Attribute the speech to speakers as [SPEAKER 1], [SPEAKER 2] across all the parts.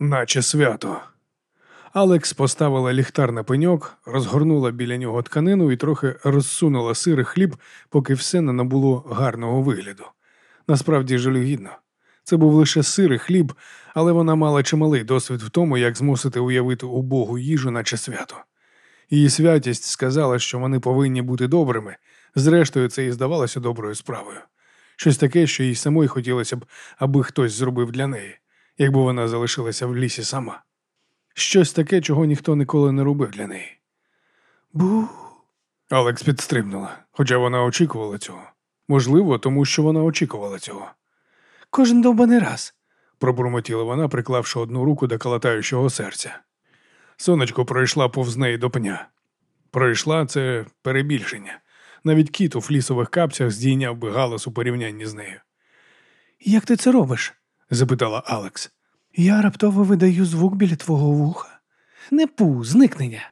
[SPEAKER 1] наче свято. Алекс поставила ліхтар на пеньок, розгорнула біля нього тканину і трохи розсунула сир і хліб, поки все не набуло гарного вигляду. Насправді жалюгідно. Це був лише сир і хліб, але вона мала чималий досвід в тому, як змусити уявити убогу їжу, наче свято. Її святість сказала, що вони повинні бути добрими. Зрештою, це і здавалося доброю справою. Щось таке, що їй самої хотілося б, аби хтось зробив для неї, якби вона залишилася в лісі сама. Щось таке, чого ніхто ніколи не робив для неї. Бу. Алекс підстрибнула, хоча вона очікувала цього. Можливо, тому що вона очікувала цього. Кожен довбаний раз, пробурмотіла вона, приклавши одну руку до калатаючого серця. Сонечко пройшла повз неї до пня. Пройшла це перебільшення. Навіть кіт у флісових капцях здійняв би галас у порівнянні з нею. Як ти це робиш? запитала Алекс. Я раптово видаю звук біля твого вуха. Не пу, зникнення.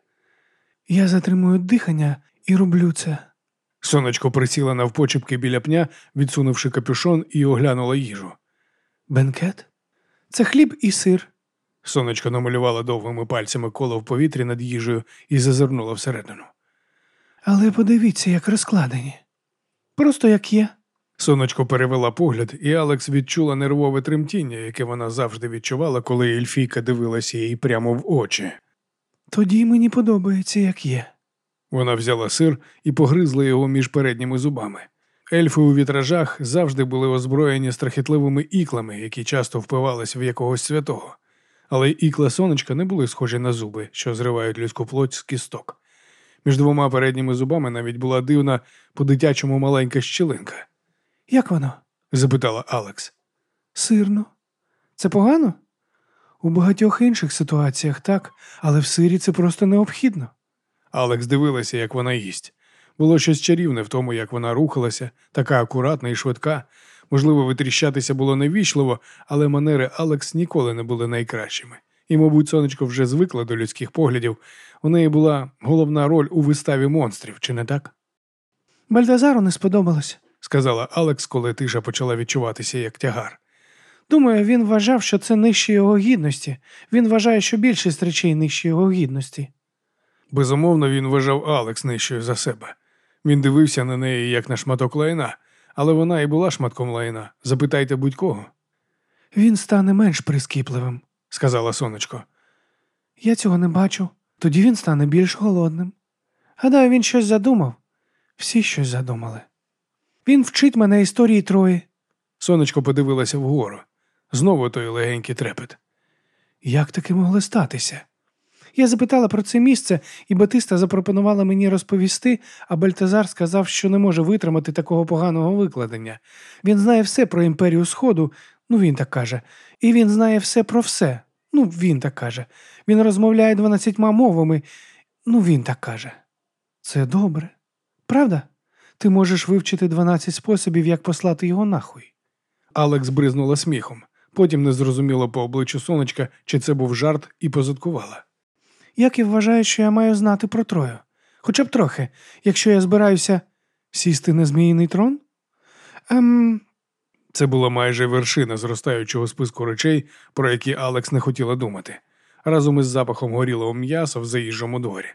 [SPEAKER 1] Я затримую дихання і роблю це. Сонечко присіла навпочепки біля пня, відсунувши капюшон і оглянула їжу. Бенкет? Це хліб і сир. Сонечко намалювала довгими пальцями коло в повітрі над їжею і зазирнула всередину. Але подивіться, як розкладені. Просто як є. Сонечко перевела погляд, і Алекс відчула нервове тремтіння, яке вона завжди відчувала, коли Ельфійка дивилася їй прямо в очі. Тоді мені подобається, як є. Вона взяла сир і погризла його між передніми зубами. Ельфи у вітражах завжди були озброєні страхітливими іклами, які часто впивались в якогось святого. Але ікла сонечка не були схожі на зуби, що зривають людську плоть з кісток. Між двома передніми зубами навіть була дивна по-дитячому маленька щілинка. Як воно? запитала Алекс. Сирно. Це погано? У багатьох інших ситуаціях так, але в сирі це просто необхідно. Алекс дивилася, як вона їсть. Було щось чарівне в тому, як вона рухалася, така акуратна і швидка. Можливо, витріщатися було невічливо, але манери Алекс ніколи не були найкращими. І, мабуть, сонечко вже звикла до людських поглядів. У неї була головна роль у виставі монстрів, чи не так? Бальдазару не сподобалось, сказала Алекс, коли тиша почала відчуватися як тягар. Думаю, він вважав, що це нижче його гідності. Він вважає, що більшість речей нижче його гідності. Безумовно, він вважав Алекс нижчою за себе. Він дивився на неї як на шматок лайна, але вона і була шматком лайна. Запитайте будь-кого. Він стане менш прискіпливим, сказала сонечко. Я цього не бачу. Тоді він стане більш голодним. Гадаю, він щось задумав. Всі щось задумали. Він вчить мене історії Трої. Сонечко подивилася вгору. Знову той легенький трепет. Як таке могло статися? Я запитала про це місце, і Батиста запропонувала мені розповісти, а Бальтазар сказав, що не може витримати такого поганого викладення. Він знає все про імперію Сходу, ну він так каже, і він знає все про все. Ну, він так каже. Він розмовляє дванадцятьма мовами, ну він так каже. Це добре. Правда? Ти можеш вивчити дванадцять способів, як послати його нахуй. Алекс бризнула сміхом, потім не зрозуміла по обличчю сонечка, чи це був жарт, і позадкувала. Як і вважаю, що я маю знати про Трою. Хоча б трохи, якщо я збираюся сісти на зміїний трон? Ем... Це була майже вершина зростаючого списку речей, про які Алекс не хотіла думати, разом із запахом горілого м'яса в заїжджому дворі.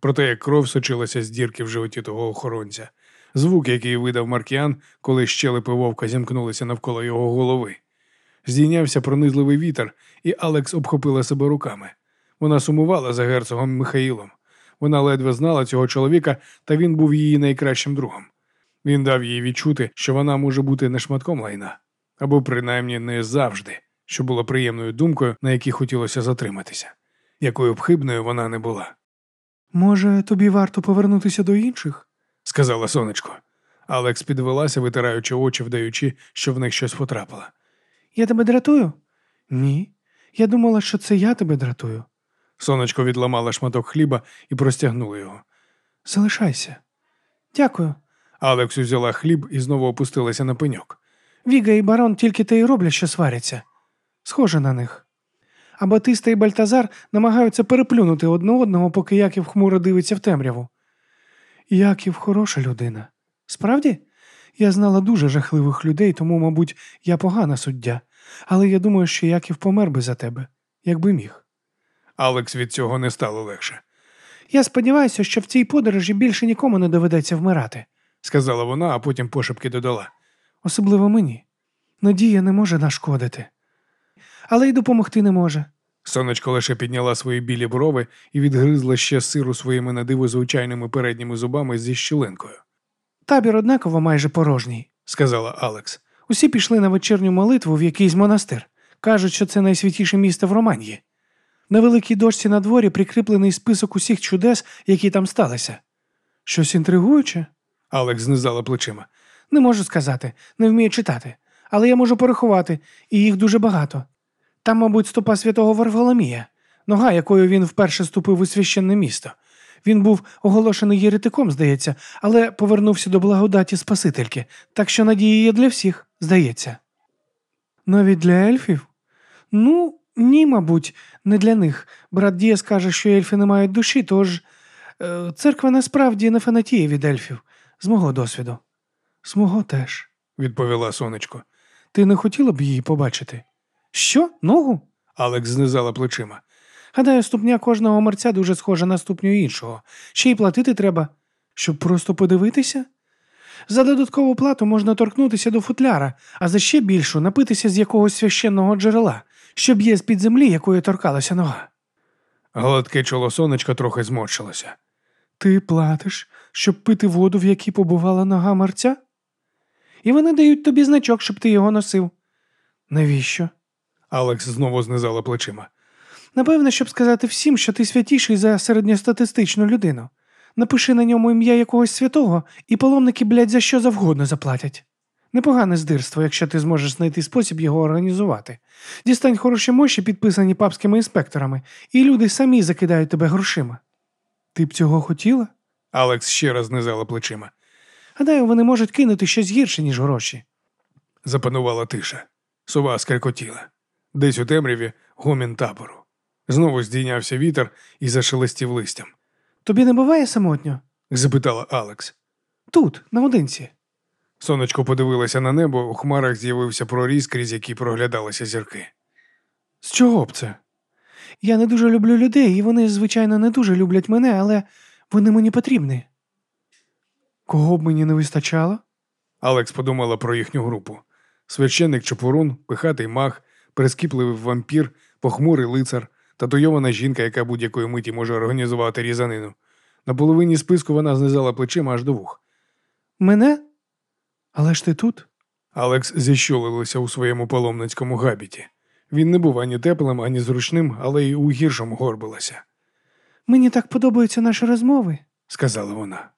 [SPEAKER 1] Про те, як кров сочилася з дірки в животі того охоронця, звук, який видав Маркіан, коли щелепи вовка зімкнулися навколо його голови. Здійнявся пронизливий вітер, і Алекс обхопила себе руками. Вона сумувала за герцогом Михаїлом. Вона ледве знала цього чоловіка, та він був її найкращим другом. Він дав їй відчути, що вона може бути не шматком лайна, або принаймні не завжди, що було приємною думкою, на якій хотілося затриматися, якою б хибною вона не була. Може, тобі варто повернутися до інших? Сказала сонечко. Алекс підвелася, витираючи очі, вдаючи, що в них щось потрапило. Я тебе дратую? Ні. Я думала, що це я тебе дратую. Сонечко відламала шматок хліба і простягнула його. Залишайся. Дякую. Алекс взяла хліб і знову опустилася на пеньок. Віга і барон тільки те й роблять, що сваряться. Схоже на них. А Батиста і Бальтазар намагаються переплюнути одне одного, поки Яків хмуро дивиться в темряву. Яків хороша людина. Справді? Я знала дуже жахливих людей, тому, мабуть, я погана суддя. Але я думаю, що Яків помер би за тебе. якби міг. Алекс від цього не стало легше,
[SPEAKER 2] Я сподіваюся, що в цій подорожі більше нікому не доведеться вмирати,
[SPEAKER 1] сказала вона, а потім пошепки додала.
[SPEAKER 2] особливо мені. Надія не може нашкодити. Але й допомогти не може.
[SPEAKER 1] Сонечко лише підняла свої білі брови і відгризла ще сиру своїми надиво звичайними передніми зубами зі щілинкою,
[SPEAKER 2] Табір однаково майже порожній.
[SPEAKER 1] сказала Алекс.
[SPEAKER 2] Усі пішли на вечірню молитву в якийсь монастир. Кажуть, що це найсвятіше місто в Романії. На великій дошці на дворі прикріплений список усіх чудес, які там сталися. Щось інтригуюче?
[SPEAKER 1] Алекс знизала плечима.
[SPEAKER 2] Не можу сказати, не вмію читати, але я можу порахувати, і їх дуже багато. Там, мабуть, стопа святого Варфоломія, нога, якою він вперше ступив у священне місто. Він був оголошений єретиком, здається, але повернувся до благодаті Спасительки, так що надії є для всіх, здається. Навіть для ельфів? Ну, ні, мабуть, не для них. Брат Дієс каже, що ельфи не мають душі, тож е, церква насправді не фанатіє від ельфів, з мого досвіду. З мого теж,
[SPEAKER 1] відповіла сонечко.
[SPEAKER 2] Ти не хотіла б її побачити? Що? Ногу?
[SPEAKER 1] Алекс знизала плечима.
[SPEAKER 2] Гадаю, ступня кожного мерця дуже схожа на ступню іншого. Ще й платити треба, щоб просто подивитися. За додаткову плату можна торкнутися до футляра, а за ще більшу напитися з якогось священного джерела, що б'є з-під землі, якою торкалася нога.
[SPEAKER 1] Гладке чоло сонечка трохи зморщилося.
[SPEAKER 2] Ти платиш, щоб пити воду, в якій побувала нога мерця? І вони дають тобі значок, щоб ти його носив. Навіщо?
[SPEAKER 1] Алекс знову знизала плечима.
[SPEAKER 2] Напевне, щоб сказати всім, що ти святіший за середньостатистичну людину. Напиши на ньому ім'я якогось святого, і паломники, блядь, за що завгодно заплатять. Непогане здирство, якщо ти зможеш знайти спосіб його організувати. Дістань хороші мощі, підписані папськими інспекторами, і люди самі закидають тебе грошима. Ти б цього хотіла?
[SPEAKER 1] Алекс ще раз знизала плечима.
[SPEAKER 2] Гадаю, вони можуть кинути щось гірше, ніж гроші.
[SPEAKER 1] Запанувала тиша. Сова скрикотіла. Десь у темряві гомін табору. Знову здійнявся вітер і зашелестів листям.
[SPEAKER 2] Тобі не буває самотньо?
[SPEAKER 1] запитала Алекс.
[SPEAKER 2] Тут, наодинці.
[SPEAKER 1] Сонечко подивилося на небо, у хмарах з'явився проріз, крізь який проглядалися зірки.
[SPEAKER 2] З чого б це? Я не дуже люблю людей, і вони, звичайно, не дуже люблять мене, але вони мені потрібні. Кого б мені не вистачало?
[SPEAKER 1] Алекс подумала про їхню групу. Священник Чепурун, пихатий мах, прискіпливий вампір, похмурий лицар, татуйована жінка, яка будь-якої миті може організувати різанину. На половині списку вона знизала плечима аж до вух.
[SPEAKER 2] Мене? Але ж ти тут?
[SPEAKER 1] Алекс зіщулилася у своєму паломницькому габіті. Він не був ані теплим, ані зручним, але й у гіршому горбилася,
[SPEAKER 2] Мені так подобаються наші розмови.
[SPEAKER 1] сказала вона.